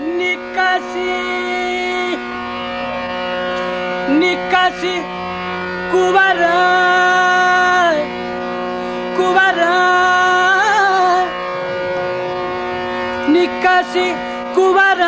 Nikasi, Nikasi, Kubara, Kubara, Nikasi, Kubara.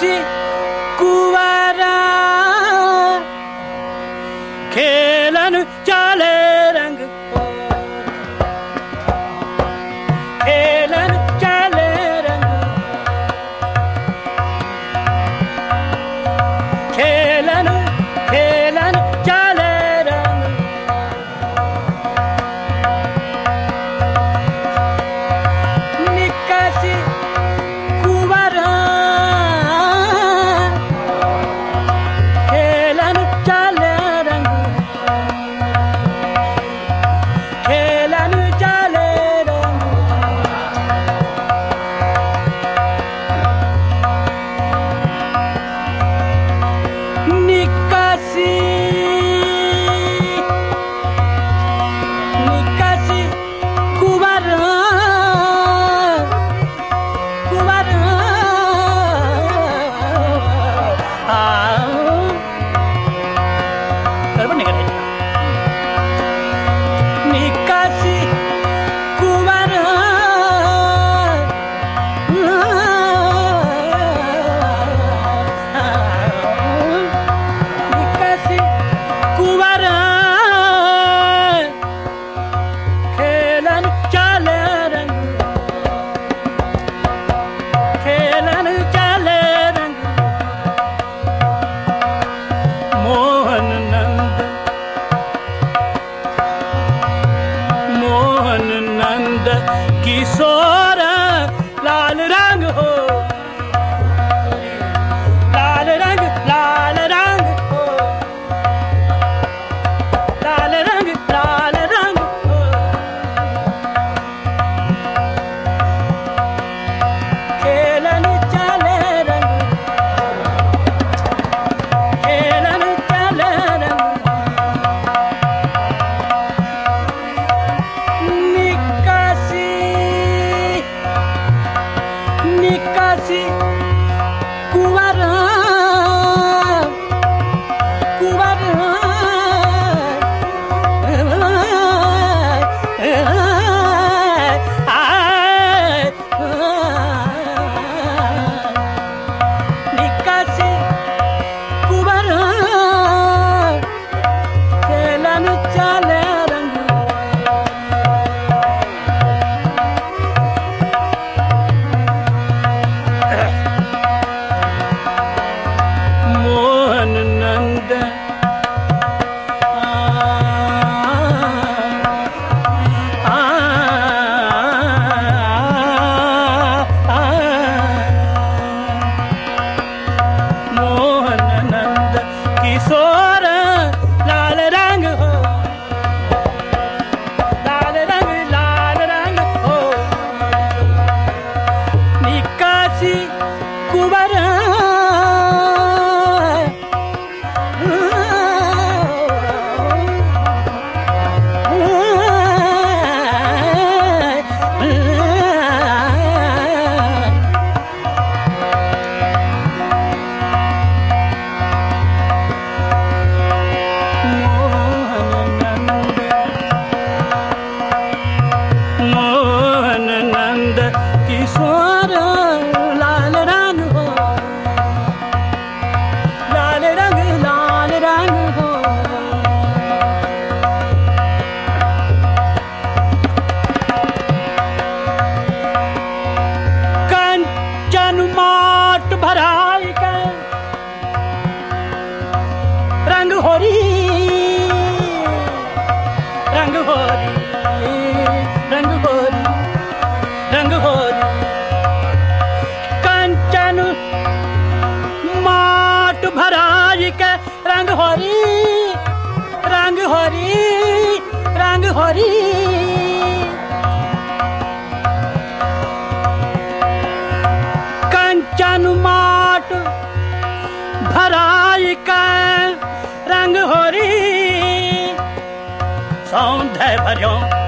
心 रंग होरी रंग होरी रंग होरी कंचन माट भराई के रंग होरी रंग होरी रंग होरी भरियो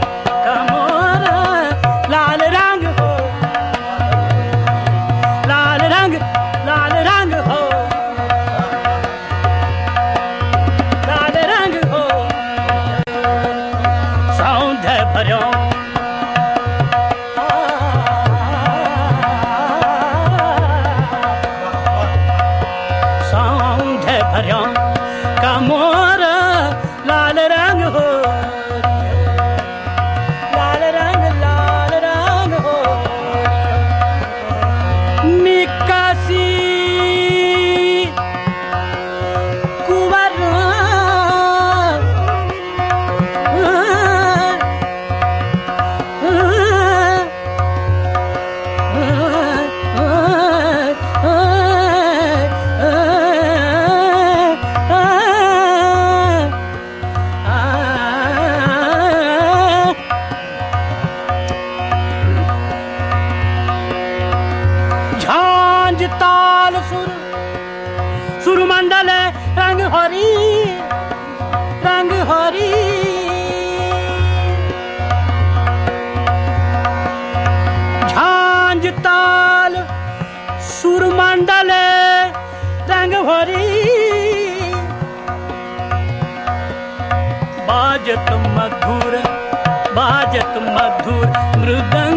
बाजत मधुर बाजत मधुर मृदंग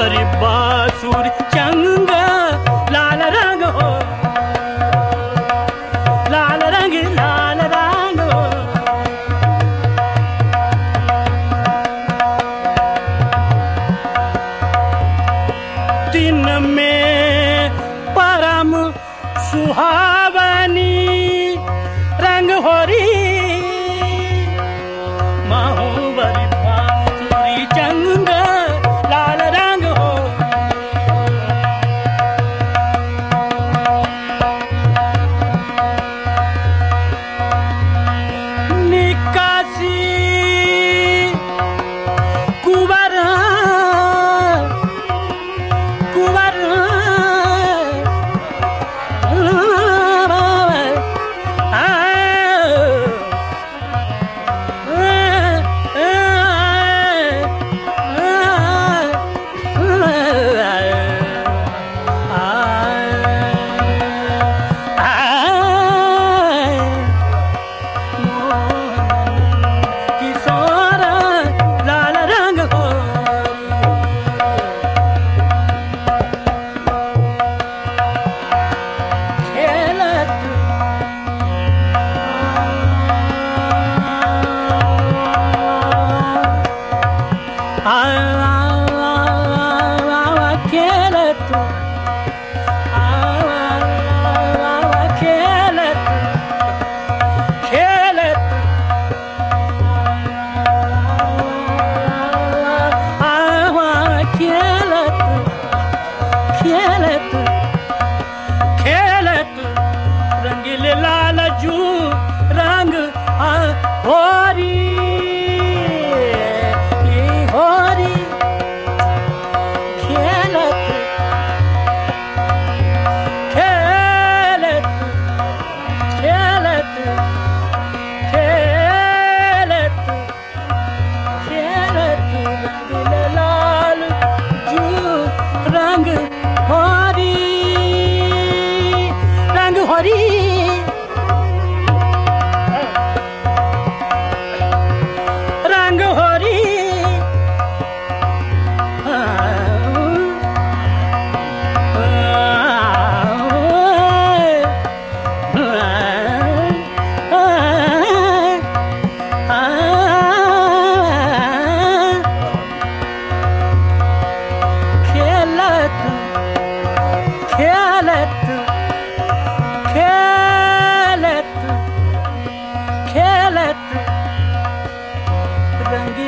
महुअरी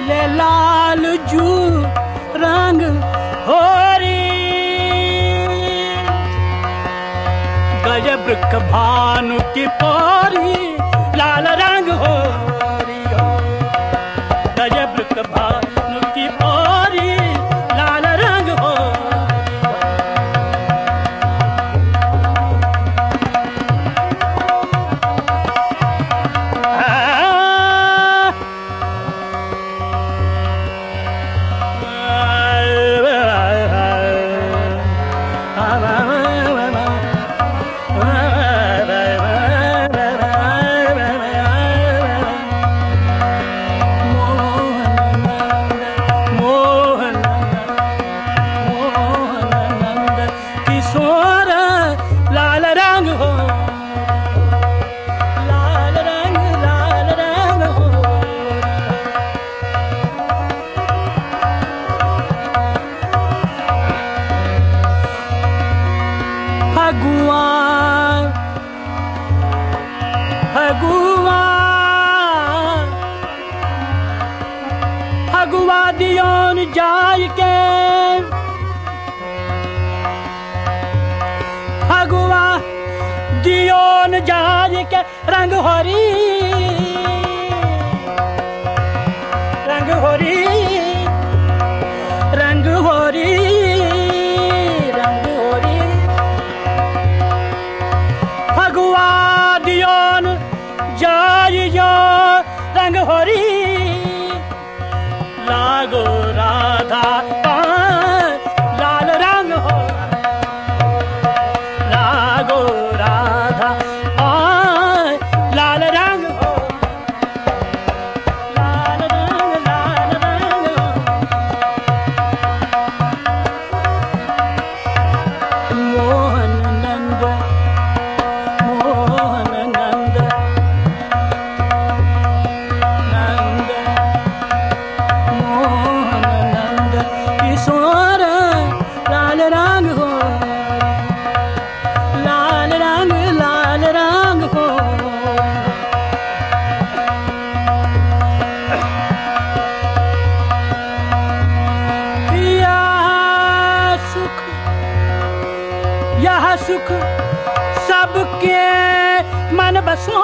ले लाल जू रंग होरी। गजब भानु की पारी। सुख सबके मन बसो।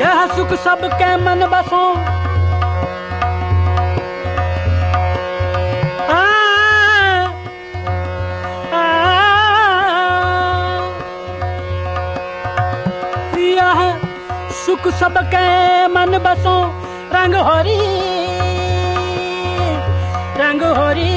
यह सुख सबके मन बसो। सुख सबके मन बसो। रंग होरी रंग होरी।